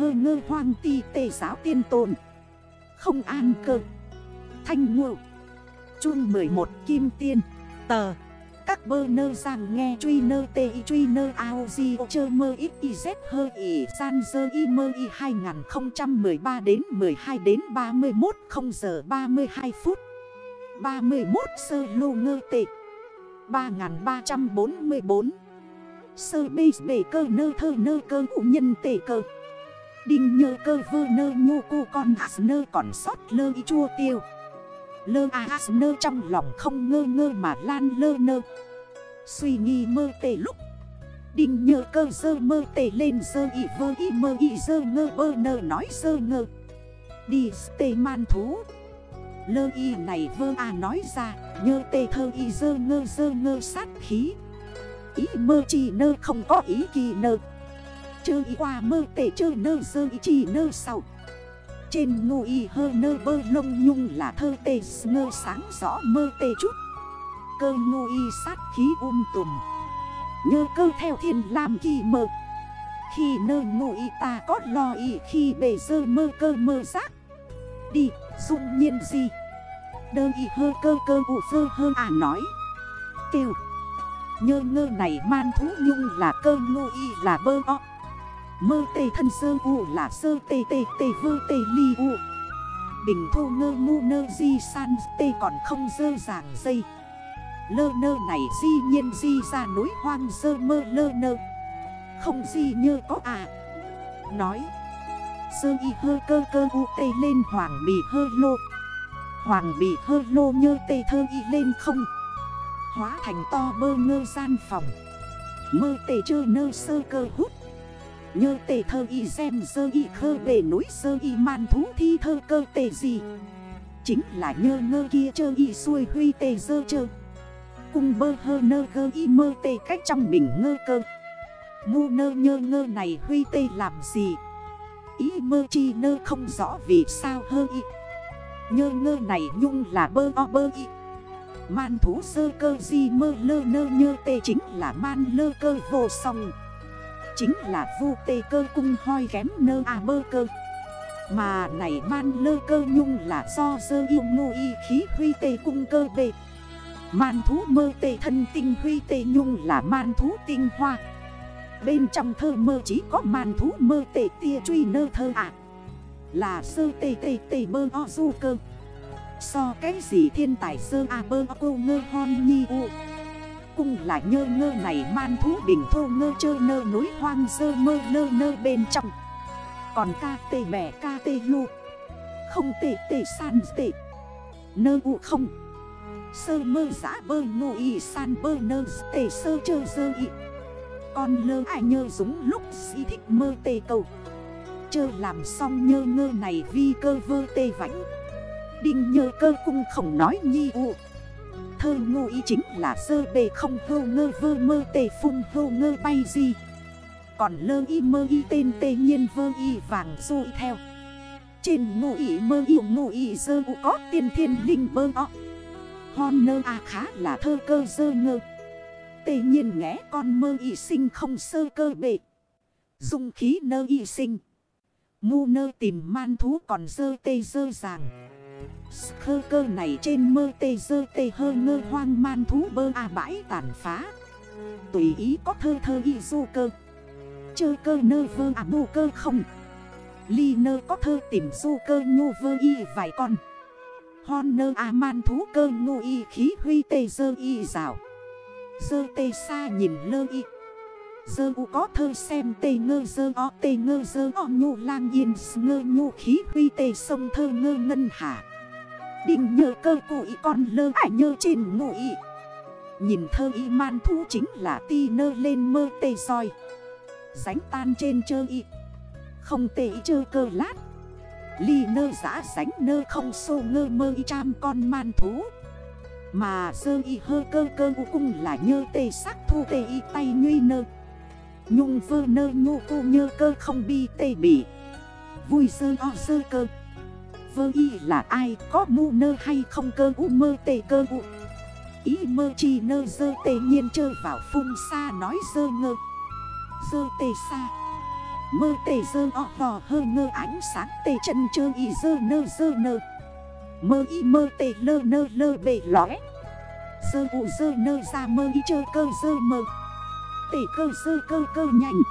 hơ ngơ hoang ti tề giáo tiên tồn. Không an cơ. Thanh ngộ. Chuông 11 Kim Tiên. Tờ. Các bơ nơ rằng nghe truy nơ tê y truy nơ ao di chơ mơ ít y z hơ y san dơ y mơ y 2013 đến 12 đến 31 0 giờ 32 phút. 31 sơ lô ngơ tệ. 3344 Sơ bê bể cơ nơ thơ nơ cơ ủ nhân tệ cơ. Đinh nhơ cơ vơ nơ nhô cô con hạt nơ còn sót lơ y chua tiêu. Lơ à nơ trong lòng không ngơ ngơ mà lan lơ nơ. Suy nghi mơ tề lúc. Đinh nhơ cơ dơ mơ tề lên dơ y vơ y mơ y dơ ngơ bơ nơ nói dơ ngơ. Đi tề man thú. Lơ y này vơ à nói ra, Nhơ tề thơ y dơ ngơ dơ ngơ sát khí. Ý mơ chỉ nơ không có ý kỳ nơ. Chơ y qua mơ tê chơ nơ sơ y chỉ nơ sau. Trên ngô y hơ nơ bơ lông nhung là thơ tê ngơ sáng rõ mơ tê chút. Cơ ngô y sát khí um tùm. Nhơ cơ theo thiên làm kỳ mơ Khi nơ ngô y ta có lo y khi bề dơ mơ cơ mơ giác. Đi, dung nhiên gì? Đơ y hơ cơ cơ ụ phơ hơ à nói. Kêu. Nhơ ngơ này man thú nhung là cơ ngô y là bơ o. Mơ tê thân sơ u là sơ tê tê tê vơ tê ly u. Bình thu ngơ ngu nơ di san tê còn không dơ dàng dây. Lơ nơ này di nhiên di ra núi hoang dơ mơ lơ nơ. Không di nhơ có à. Nói, Sơ y hơ cơ cơ u tê lên hoàng bì hơ lô. Hoàng bì hơ lô nhơ tê thơ y lên không. Hóa thành to bơ ngơ gian phòng. Mơ tê chơ nơ sơ cơ hút Nhơ tề thơ y xem sơ y khơ bề núi sơ y man thú thi thơ cơ tề gì. Chính là nhơ ngơ kia chơ y xuôi huy tề dơ chơ. Cùng bơ hơ nơ gơ y mơ tề cách trong mình ngơ cơ. Ngu nơ nhơ ngơ này huy tê làm gì? Ý mơ chi nơ không rõ vì sao hơ y. Nhơ ngơ này nhung là bơ o bơ y. Man thú sơ cơ di mơ lơ nơ nhơ tê chính là man lơ cơ vô song. Chính là vu tê cơ cung hoi ghém nơ à bơ cơ. Mà này man lơ cơ nhung là do dơ yêu ngô y khí huy tê cung cơ bệ Man thú mơ tê thân tinh huy tê nhung là man thú tinh hoa. Bên trong thơ mơ chỉ có man thú mơ tê tia truy nơ thơ ạ. Là sơ tê tê tê bơ o du cơ. So cái gì thiên tài sơ a bơ o cô ngơ hon nhi u cung là nhơ ngơ này man thú bình thô ngơ chơ nơ núi hoang sơ mơ lơ nơ bên trong. Còn ca tê bẻ ca tê lô Không tê tê san tê. Nơ u không. Sơ mơ giã bơ ngô y san bơ nơ tê sơ chơ sơ y. Con lơ ai nhơ dũng lúc si thích mơ tê cầu. Chơ làm xong nhơ ngơ này vi cơ vơ tê vãnh. Đinh nhơ cơ cung không nói nhi u thơ ngô ý chính là sơ bề không hô ngơ vơ mơ tề phung hô ngơ bay gì Còn lơ y mơ y tên tê nhiên vơ y vàng du theo. Trên ngô ý mơ y, ngô ý sơ u có tiên thiên linh bơ o. Hon nơ à khá là thơ cơ sơ ngơ. Tê nhiên ngẽ con mơ y sinh không sơ cơ bệ Dung khí nơ y sinh. Ngu nơ tìm man thú còn dơ tê dơ ràng Khơ cơ này trên mơ tê dơ tê hơ ngơ hoang man thú bơ à bãi tàn phá. Tùy ý có thơ thơ y du cơ. Chơ cơ nơ vơ à bù cơ không. Ly nơ có thơ tìm du cơ nhô vơ y vài con. Hon nơ à man thú cơ ngô y khí huy tê dơ y rào. Dơ tê xa nhìn lơ y. Dơ u có thơ xem tê ngơ dơ o tê ngơ dơ o nhô lang yên ngơ nhô khí huy tê sông thơ ngơ ngân hạ Đinh nhờ cơ cụi con lơ ải nhơ trên ngụy Nhìn thơ y man thú chính là ti nơ lên mơ tê soi. Ránh tan trên chơ y. Không tê y chơ cơ lát. Ly nơ giã ránh nơ không xô ngơ mơ y trăm con man thú. Mà sơ y hơ cơ cơ u cung là nhơ tê sắc thu tê y tay nguy nơ. Nhung vơ nơ nhô cô nhơ cơ không bi tê bỉ. Vui sơ o sơ cơ vơ y là ai, có mu nơ hay không, cơ u mơ tê, cơ u. Ý mơ chi nơ, dơ tê nhiên chơ vào phung xa nói dơ ngơ. Dơ tê xa Mơ tê, dơ o, hò, hơ, ngơ, ánh sáng tê, chân chơ y, dơ nơ dơ nơ. Mơ y, mơ tê, lơ nơ, lơ bề lõi Dơ u, dơ nơ ra mơ y, chơ, cơ, dơ mơ. Tê, cơ, dơ, cơ cơ, nhanh.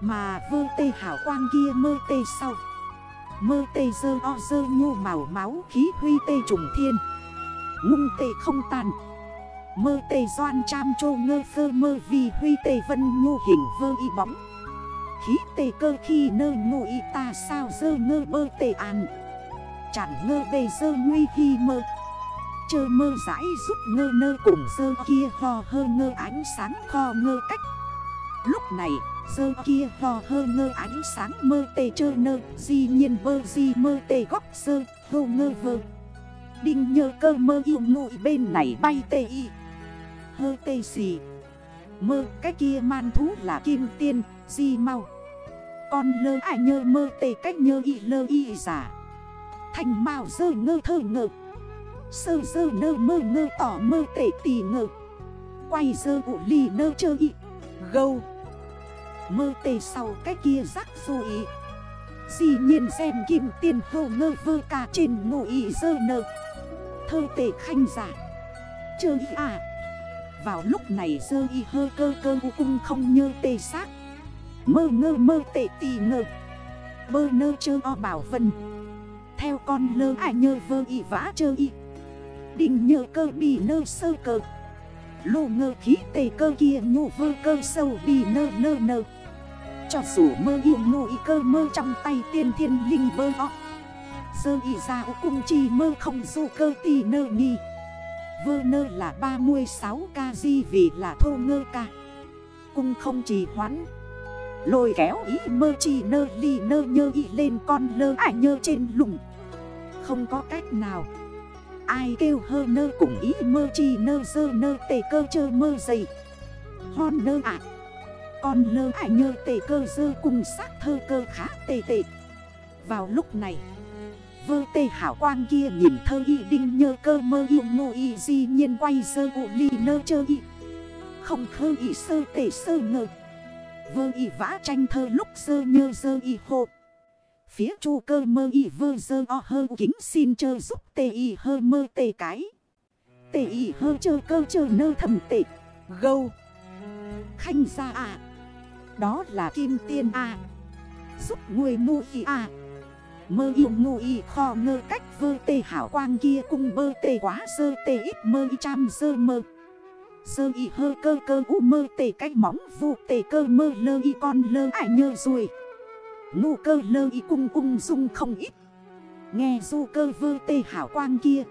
Mà vơ tê hảo quang kia, mơ tê sau. Mơ tê dơ o dơ nhu màu máu khí huy tê trùng thiên. Ngung tê không tàn Mơ tê doan cham chô ngơ phơ mơ vì huy tê vân nhu hình vơ y bóng. Khí tê cơ khi nơ ngụ y ta sao dơ ngơ bơ tê an. Chẳng ngơ bê dơ nguy khi mơ. Chơ mơ giải giúp ngơ nơ cùng dơ kia hò hơ ngơ ánh sáng kho ngơ cách. Lúc này dơ kia hò hơ ngơ ánh sáng mơ tê chơ nơ, Di nhiên bơ di mơ tê góc sơ, hô ngơ vơ. Đinh nhơ cơ mơ yêu ngụy bên này bay tê y. Hơ tê xì. Mơ, cái kia man thú là kim tiên, Di mau. Con lơ ai nhơ mơ tê cách nhơ y lơ y giả. Thành màu dơ ngơ thơ ngơ. Sơ dơ nơ mơ ngơ tỏ mơ tệ tì ngơ. Quay dơ ụ lì nơ chơ y. Gâu. Mơ tê sau cái kia rắc dù ý Dĩ nhiên xem kim tiền hô ngơ vơ ca trên ngụ ý dơ nơ. Thơ tệ khanh giả. Chơ ý à. Vào lúc này dơ y hơ cơ cơ u cung không nhơ tê xác. Mơ ngơ mơ tệ tì ngơ. Bơ nơ chơ o bảo vân. Theo con lơ ai nhơ vơ y vã chơ y. Định nhơ cơ bì nơ sơ cơ. Lô ngơ khí tề cơ kia nhô vơ cơ sâu bì nơ nơ nơ. Cho dù mơ yêu ngô y cơ mơ trong tay tiên thiên linh bơ o Sơ y ra cung chi mơ không du cơ tì nơ nghi Vơ nơ là 36 ca di vì là thô ngơ ca. Cung không trì hoãn. Lôi kéo ý mơ chi nơ ly nơ nhơ y lên con lơ ải nhơ trên lùng. Không có cách nào. Ai kêu hơ nơ cùng ý mơ chi nơ dơ nơ tề cơ chơ mơ dày. Hon nơ ạ. à. Con lơ ải nhơ tề cơ dơ cùng sắc thơ cơ khá tề tề Vào lúc này, Vơ tê hảo quang kia nhìn thơ y đinh nhơ cơ mơ yêu ngô y di nhiên quay sơ ụ ly nơ chơ y. Không khơ y sơ tể sơ ngờ Vơ y vã tranh thơ lúc sơ nhơ sơ y hộ Phía chu cơ mơ y vơ sơ o hơ kính xin chơ giúp tê y hơ mơ tê cái. Tê y hơ chơ cơ chơ nơ thầm tê. Gâu. Khanh ra à đó là kim tiên à Giúp người ngu y à Mơ yêu ngu y kho ngơ cách vơ tê hảo quang kia cung bơ tê quá sơ tê ít mơ y trăm sơ mơ. Sơ y hơ cơ cơ u mơ tê cách móng vụ tê cơ mơ lơ y con lơ ải nhơ rồi Ngu cơ lơ y cung cung dung không ít. Nghe du cơ vơ tê hảo quang kia.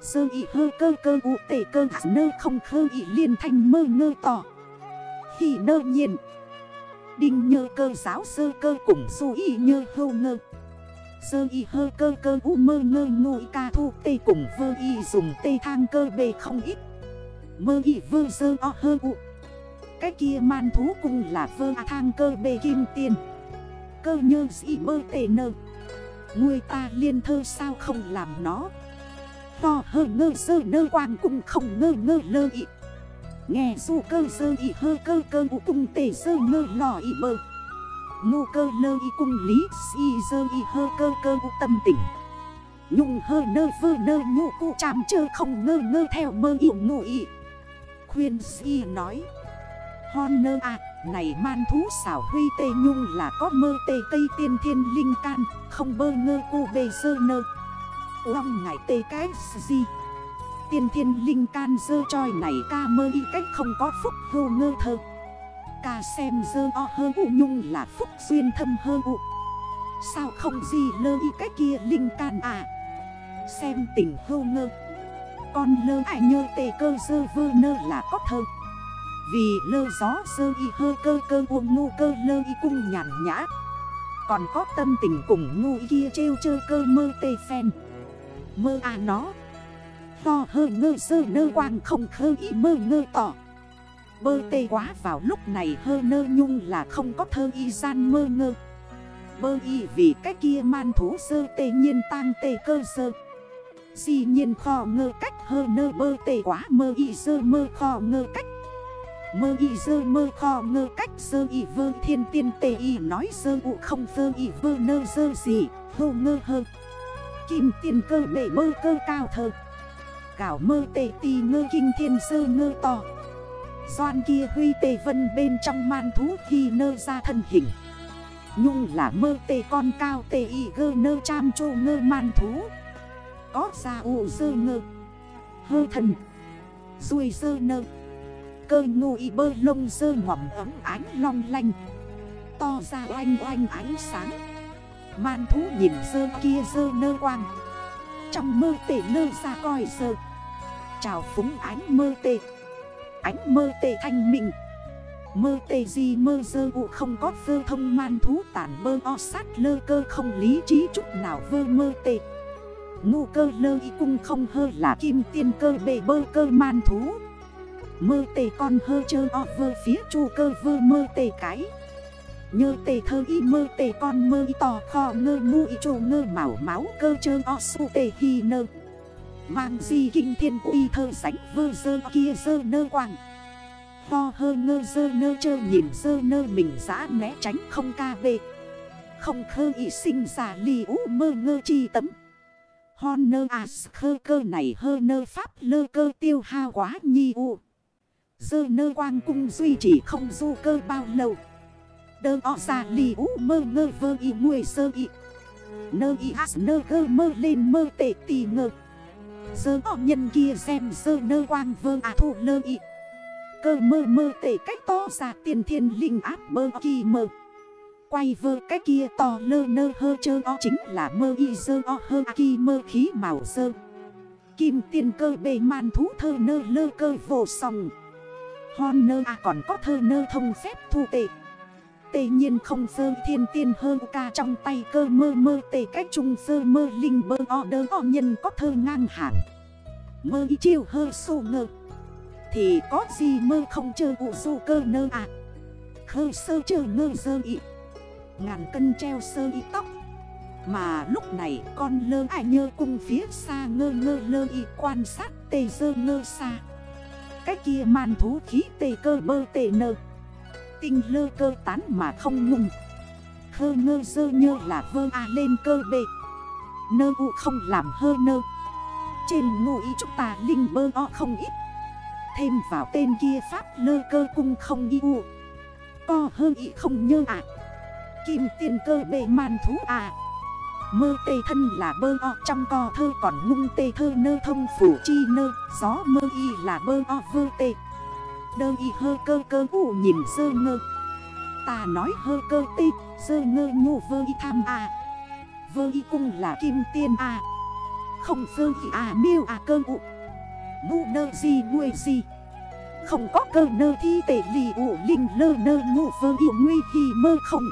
Sơ y hơ cơ cơ u tê cơ nơ không khơ y liên thanh mơ ngơ tỏ Hì nơ nhiên. Đinh nhơ cơ giáo sơ cơ cùng su y nhơ hô ngơ. Sơ y hơ cơ cơ u mơ ngơ ngụy ca thu tê cùng vơ y dùng tê thang cơ bề không ít. Mơ y vơ sơ o hơ u. Cái kia man thú cùng là vơ a thang cơ bề kim tiền. Cơ nhơ sĩ bơ tê nơ. Người ta liên thơ sao không làm nó. To hơ ngơ sơ nơ quang cũng không ngơ ngơ lơ y. Nghe su cơ sơ y hơ cơ cơ u cung tê sơ ngơ lò y bơ Ngu cơ lơ y cung lý, si dơ y hơ cơ cơ u tâm tỉnh Nhung hơ nơ vơ nơ nhu cụ chạm chơ không ngơ ngơ theo mơ yêu ngụ y. Khuyên si nói, Hon nơ à này man thú xảo huy tê nhung là có mơ tê cây tiên thiên linh can, Không bơ ngơ cô bê sơ nơ. Long ngải tê cái gì Tiên thiên linh can dơ choi này ca mơ y cách không có phúc hô ngơ thơ. Ca xem dơ o hơ u nhung là phúc duyên thâm hơ u. Sao không gì lơ y cách kia linh can à? Xem tình hô ngơ. Con lơ ải nhơ tê cơ dơ vơ nơ là có thơ. Vì lơ gió dơ y hơ cơ cơ uông ngu cơ lơ y cung nhàn nhã. Còn có tâm tình cùng ngu kia trêu chơ cơ mơ tê phen. Mơ à nó. To hơ ngơ sơ nơ quang không khơ y mơ ngơ tỏ. Bơ tê quá vào lúc này hơ nơ nhung là không có thơ y gian mơ ngơ. Bơ y vì cái kia man thú sơ tê nhiên tang tê cơ sơ. Di nhiên kho ngơ cách hơ nơ bơ tê quá mơ y sơ mơ kho ngơ cách. Mơ y dơ mơ kho ngơ cách dơ y vơ thiên tiên tê y nói dơ ụ không sơ y vơ nơ dơ gì, hô ngơ hơ. Kim tiền cơ bể mơ cơ cao thơ gạo mơ tê tì ngơ kinh thiên sơ ngơ to. Doan kia huy tê vân bên trong man thú khi nơ ra thân hình. Nhung là mơ tê con cao tê y gơ nơ cham chô ngơ man thú. Có ra ụ sơ ngơ. Hơ thần. Rùi sơ nơ. Cơ ngô y bơ lông sơ ngỏm ấm ánh long lanh. To ra oanh oanh ánh sáng. Man thú nhìn sơ kia sơ nơ quang. Trong mơ tê nơ ra coi dơ Chào phúng ánh mơ tê. Ánh mơ tê thanh minh. Mơ tê gì mơ dơ ụ không có vơ thông man thú tản bơ o sát lơ cơ không lý trí chút nào vơ mơ tê. Ngu cơ lơ y cung không hơ là kim tiên cơ bề bơ cơ man thú. Mơ tê con hơ chơ o vơ phía chu cơ vơ mơ tê cái. Nhơ tê thơ y mơ tê con mơ y tò kho ngơ mu y chô ngơ màu máu cơ chơ o su tê hi nơ. Mang di kinh thiên quy thơ sánh vơ dơ kia dơ nơ quang Ho hơ ngơ dơ nơ chơ nhìn dơ nơ mình giã né tránh không ca bê. Không khơ y sinh giả lì ú mơ ngơ chi tấm. Hon nơ as khơ cơ này hơ nơ pháp lơ cơ tiêu hao quá nhi u. Dơ nơ quang cung duy trì không du cơ bao lâu. Đơ o ra lì ú mơ ngơ vơ y muôi sơ y. Nơ y as nơ gơ mơ lên mơ tệ tì ngơ. Dơ o nhân kia xem dơ nơ quang vơ à thủ lơ ị. Cơ mơ mơ tể cách to ra tiền thiên linh áp mơ kỳ mơ. Quay vơ cái kia to lơ nơ hơ chơ o chính là mơ y dơ o hơ kỳ mơ khí màu dơ. Kim tiền cơ bề man thú thơ nơ lơ cơ vô sòng Hon nơ à còn có thơ nơ thông phép thu tệ. Tê nhiên không sơ thiên tiên hơn ca trong tay cơ mơ mơ tê cách trung sơ mơ linh bơ o đơ o nhân có thơ ngang hàng. Mơ y chiêu hơ sô ngơ. Thì có gì mơ không chơ ụ sô cơ nơ à? Khơ sơ chơ ngơ sơ y. Ngàn cân treo sơ y tóc. Mà lúc này con lơ ai nhơ cung phía xa ngơ ngơ lơ y quan sát tê dơ ngơ xa. Cái kia màn thú khí tê cơ bơ tê nơ. Tinh lơ cơ tán mà không ngùng Hơ ngơ dơ nhơ là vơ a lên cơ bê Nơ u không làm hơ nơ. Trên ngụ ý chúng ta linh bơ o không ít. Thêm vào tên kia pháp lơ cơ cung không y u. Co hơ ý không nhơ ạ à. Kim tiền cơ bề màn thú à. Mơ tê thân là bơ o trong co thơ còn ngung tê thơ nơ thông phủ chi nơ. Gió mơ y là bơ o vơ tê. Đơ y hơ cơ cơ u nhìn sơ ngơ. Ta nói hơ cơ tê Sơ ngơ ngô vơ y tham à Vơ y cung là kim tiên à Không vơ y à miêu à cơ u. Ngu nơ gì nguê gì Không có cơ nơ thi tệ lì ủ linh lơ nơ ngô vơ y nguy hi mơ không.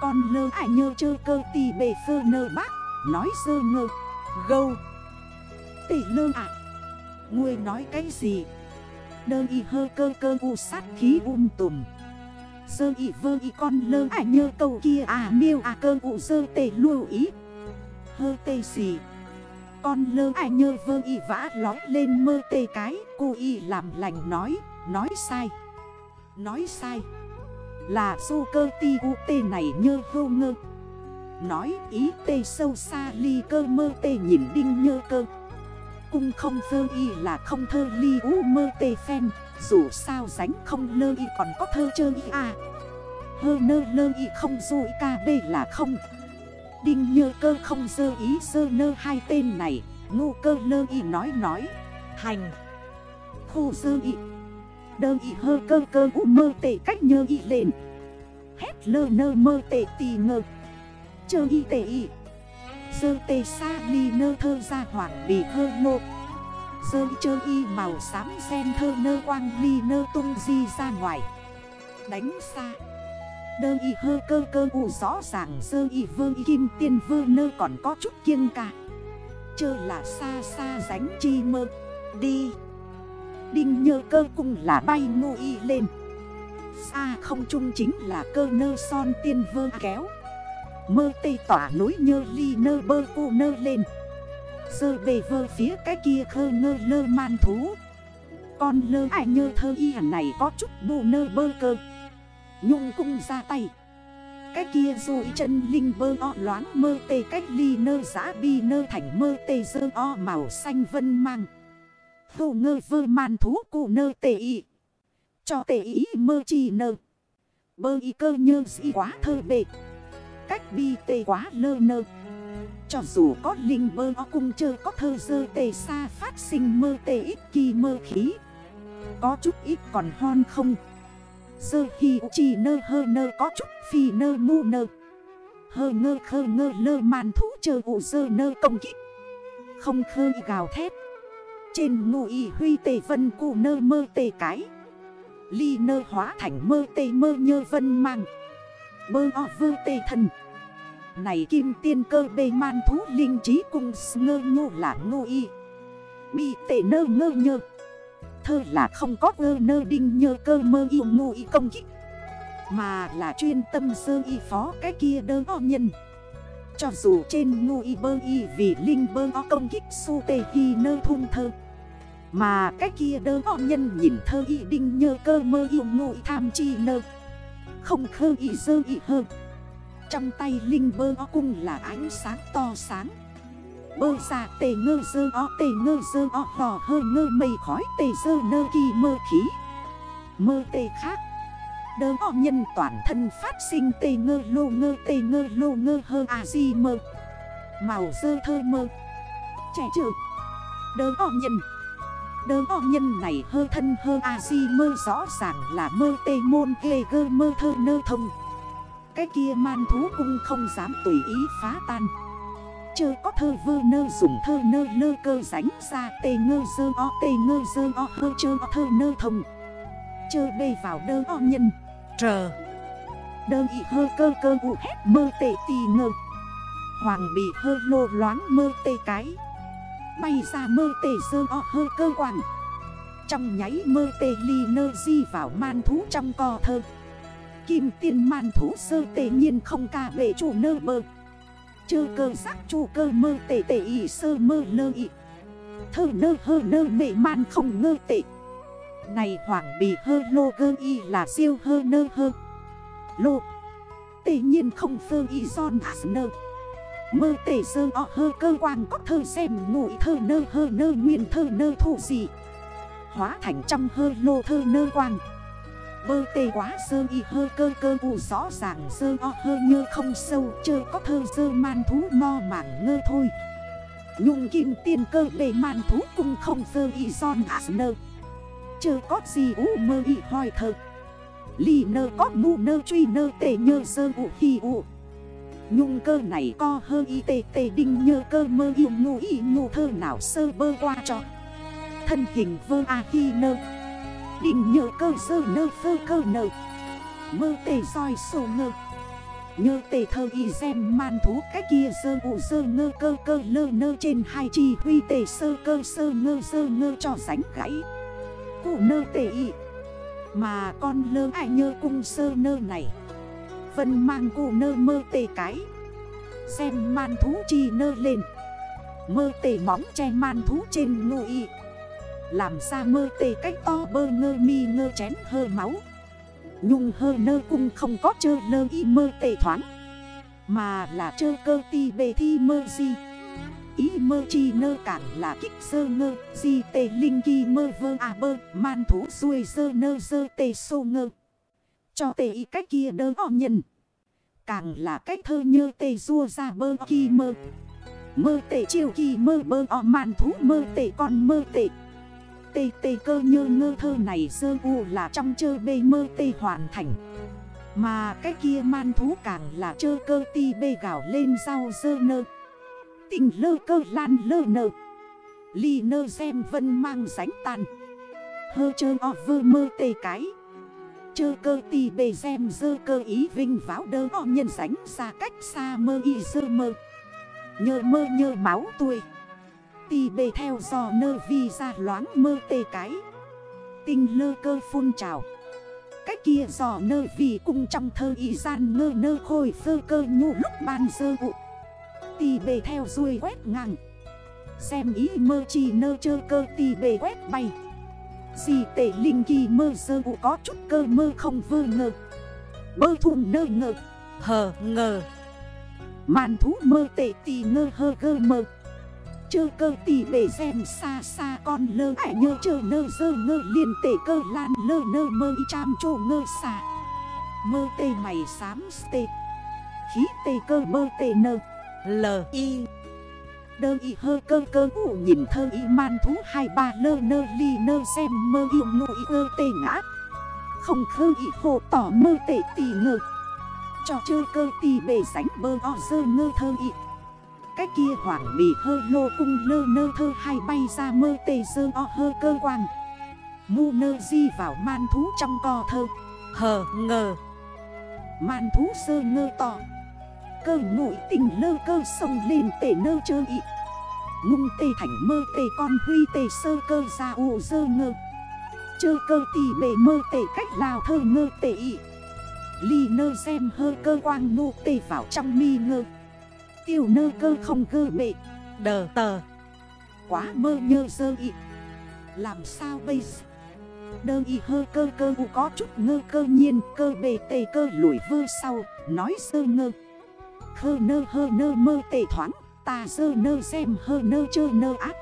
Con lơ ải nhơ chơ cơ tì bề sơ nơ bác, Nói sơ ngơ. Gâu. Tệ lơ à. Ngươi nói cái gì? Đơ y hơ cơ cơ u sát khí um tùm. Sơ y vơ y con lơ à nhơ cầu kia à miêu à cơ u sơ tê lưu ý. Hơ tê xì. Con lơ à nhơ vơ y vã lói lên mơ tê cái Cô y làm lành nói, nói sai. Nói sai. Là su cơ ti u tê này nhơ hô ngơ. Nói ý tê sâu xa ly cơ mơ tê nhìn đinh nhơ cơ cung không thơ y là không thơ ly u mơ tê phen. Dù sao ránh không lơ y còn có thơ chơ y à. Hơ nơ lơ y không dù ca bê là không. Đinh nhơ cơ không dơ ý sơ nơ hai tên này. Ngu cơ lơ y nói nói. Hành. Khu dơ y. Đơ y hơ cơ cơ u mơ tê cách nhơ y lên. Hét lơ nơ mơ tê tì ngơ. Chơ y tê y. Dơ tê xa ly nơ thơ ra hoảng bị hơ ngộ Dơ chơ y màu xám sen thơ nơ quang ly nơ tung di ra ngoài. Đánh xa. Đơ y hơ cơ cơ u rõ ràng dơ y vơ y kim tiên vơ nơ còn có chút kiêng cả Chơ là xa xa ránh chi mơ. Đi. Đinh nhơ cơ cung là bay ngô y lên. Xa không chung chính là cơ nơ son tiên vơ kéo. Mơ tê tỏa núi nhơ ly nơ bơ cu nơ lên. Sơ bề vơ phía cái kia khơ ngơ lơ man thú. Con lơ ai nhơ thơ y này có chút bù nơ bơ cơ. Nhung cung ra tay. Cái kia rồi chân linh bơ o loáng mơ tê cách ly nơ giã bi nơ thành mơ tê dơ o màu xanh vân mang. Hồ ngơ vơ man thú cụ nơ tê y. Cho tê y mơ chi nơ. Bơ y cơ nhơ dĩ quá thơ bệt Cách bi tê quá lơ nơ. Cho dù có linh bơ o cung chơ có thơ dơ tề xa phát sinh mơ tề ít kỳ mơ khí. Có chút ít còn hon không? Dơ hi chỉ nơ hơ nơ, có chút phi nơ mu nơ. Hơ ngơ khơ ngơ lơ màn thú chơ ụ dơ nơ công kích. Không khơ gào thét. Trên ngụ y huy tề vân cụ nơ mơ tề cái. Ly nơ hóa thành mơ tề mơ nhơ vân mang. Bơ o vơ tề thần này kim tiên cơ bê man thú linh trí cung ngơ nhu là ngô y. Bị tệ nơ ngơ nhơ. Thơ là không có ngơ nơ đinh nhơ cơ mơ yêu ngô y công kích. Mà là chuyên tâm sơ y phó cái kia đơ o nhân. Cho dù trên ngô y bơ y vì linh bơ o công kích su tê hi nơ thung thơ. Mà cái kia đơ o nhân nhìn thơ y đinh nhơ cơ mơ yêu ngô y tham chi nơ. Không khơ y sơ y hơn trong tay linh bơ o cung là ánh sáng to sáng. Bơ ra tề ngơ dơ o tề ngơ dơ o hò hơ ngơ mây khói tề dơ nơ kỳ mơ khí. Mơ tề khác. Đơ o nhân toàn thân phát sinh tề ngơ lô ngơ tề ngơ lô ngơ hơ à di mơ. Màu dơ thơ mơ. Trẻ trừ. Đơ o nhân. Đơ o nhân này hơ thân hơ à di mơ rõ ràng là mơ tê môn, ghê gơ mơ thơ nơ thông cái kia man thú cung không dám tùy ý phá tan. Chơ có thơ vơ nơ dùng thơ nơ lơ cơ ránh ra tê ngơ dơ o tê ngơ dơ o hơ chơ o thơ nơ thông Chơ bê vào đơ o nhân. Trờ. Đơ ị hơ cơ cơ u hét mơ tê tì ngơ. Hoàng bị hơ lô loáng mơ tê cái. Bay ra mơ tê dơ o hơ cơ quảng Trong nháy mơ tê ly nơ di vào man thú trong co thơ Kim tiên man thú sơ tệ nhiên không ca bể chủ nơ bơ Chơ cơ giác chủ cơ mơ tề tề ý sơ mơ lơ ý Thơ nơ hơ nơ mệ man không ngơ tệ. Này hoàng bì hơ lô gơ y là siêu hơ nơ hơ. Lô. Tệ nhiên không phơ y son hạt nơ. Mơ tề sơ o hơ cơ quan có thơ xem ngụy thơ nơ hơ nơ nguyên thơ nơ thủ gì. Hóa thành trong hơ lô thơ nơ quang. Bơ tê quá sơ y hơ cơ cơ u rõ ràng sơ o hơ như không sâu Chơ có thơ sơ man thú no mảng ngơ thôi. Nhung kim tiên cơ bề man thú cung không sơ y son à nơ. Chơ có gì u mơ y hoi thơ. Lì nơ có mu nơ truy nơ tê nhơ sơ u hi u. Nhung cơ này co hơ y tê tê đinh nhơ cơ mơ y ngu y ngu thơ nào sơ bơ qua cho. Thân hình vơ a hi nơ. Định nhờ cơ sơ nơ phơ cơ nơ Mơ tề soi sổ ngơ. Nhơ tề thơ y xem man thú cách kia sơ ụ sơ ngơ cơ cơ lơ nơ trên hai chi huy tề sơ cơ sơ ngơ sơ ngơ cho sánh gãy. Cụ nơ tề y. Mà con lơ ai nhơ cung sơ nơ này. Vân mang cụ nơ mơ tề cái. Xem man thú chi nơ lên. Mơ tề móng che man thú trên ngụ y làm ra mơ tê cách to bơ ngơ mi ngơ chén hơ máu. Nhung hơ nơ cung không có chơ lơ y mơ tê thoáng. Mà là chơ cơ ti bề thi mơ gì Ý mơ chi nơ cản là kích sơ ngơ, Di tê linh kỳ mơ vơ à bơ, Man thú xuôi sơ nơ sơ tê sô ngơ. Cho tê y cách kia đơ o nhận Càng là cách thơ nhơ tê rua ra bơ kỳ mơ. Mơ tê chiều kỳ mơ bơ o man thú mơ tê con mơ tê tê tê cơ nhơ ngơ thơ này sơ u là trong chơ bê mơ tê hoàn thành. Mà cái kia man thú càng là chơ cơ ti bê gạo lên rau dơ nơ. Tình lơ cơ lan lơ nơ. Ly nơ xem vân mang sánh tàn Hơ chơ o vơ mơ tê cái. Chơ cơ ti bê xem dơ cơ ý vinh váo đơ o nhân sánh xa cách xa mơ y dơ mơ. Nhơ mơ nhơ máu tuổi tì bề theo dò nơ vi ra loáng mơ tê cái. Tinh lơ cơ phun trào. Cách kia dò nơ vì cùng trong thơ y gian ngơ nơ khôi phơ cơ nhu lúc ban sơ vụ. Tì bề theo ruồi quét ngang. Xem ý mơ chi nơ chơ cơ tì bề quét bay. Gì tệ linh kỳ mơ sơ vụ có chút cơ mơ không vơ ngờ. Bơ thùng nơ ngờ. Hờ ngờ. Màn thú mơ tệ tì ngơ hơ gơ mơ. Chơ cơ tì bể xem xa xa con lơ ải nhơ chơ nơ dơ ngơ liền tể cơ lan lơ nơ mơ y cham chô ngơ xa. Mơ tê mày xám tê. Khí tê cơ mơ tê nơ. L y Đơ y hơ cơ cơ ủ nhìn thơ y man thú hai ba lơ nơ ly nơ xem mơ yêu ngụ y ơ tê ngã. Không khơ y hồ tỏ mơ tê tì ngơ. Cho chơi cơ tì bể sánh bơ o dơ ngơ thơ y cái kia hoảng bị hơ lô cung lơ nơ thơ hai bay ra mơ tê dơ o hơ cơ quang. Mu nơ di vào man thú trong co thơ. Hờ, ngờ. Man thú sơ ngơ to. Cơ ngụy tình lơ cơ sông lên tể nơ chơ ị. Ngung tê thành mơ tê con huy tê sơ cơ ra ụ dơ ngơ. Chơ cơ tì bề mơ tê cách lào thơ ngơ tê ị. Ly nơ xem hơ cơ quang nụ tê vào trong mi ngơ. Tiêu nơ cơ không gơ bệ. Đờ tờ. Quá mơ nhơ sơ y. Làm sao bây giờ? Đơ y hơ cơ cơ u có chút ngơ cơ nhiên, Cơ bề tề cơ lùi vơ sau, Nói sơ ngơ. Khơ nơ hơ nơ mơ tề thoáng, Ta sơ nơ xem hơ nơ chơ nơ ác.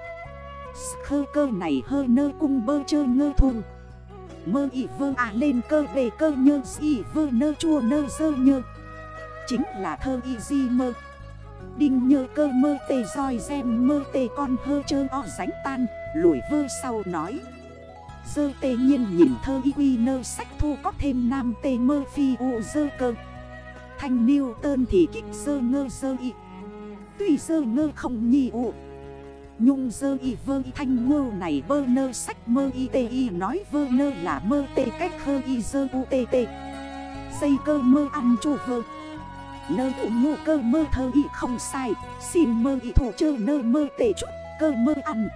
Khơ cơ này hơ nơ cung bơ chơ ngơ thùng Mơ y vơ à lên cơ bề cơ nhơ, y vơ nơ chua nơ sơ nhơ. Chính là thơ y di mơ. Đinh nhơ cơ mơ tê roi xem mơ tê con hơ chơ o ránh tan Lùi vơ sau nói. Dơ tê nhiên nhìn thơ y quy nơ sách thu có thêm nam tê mơ phi u dơ cơ. Thanh niêu tơn thì kích dơ ngơ dơ y. Tuy dơ ngơ không nhi u. Nhung dơ y vơ y thanh ngô này bơ nơ sách mơ y tê y nói vơ nơ là mơ tê cách khơ y dơ u tê tê. Xây cơ mơ ăn chủ vơ. Nơ thủ ngô cơ mơ thơ y không sai. Xin mơ y thủ chơ nơ mơ tệ chút, cơ mơ ăn.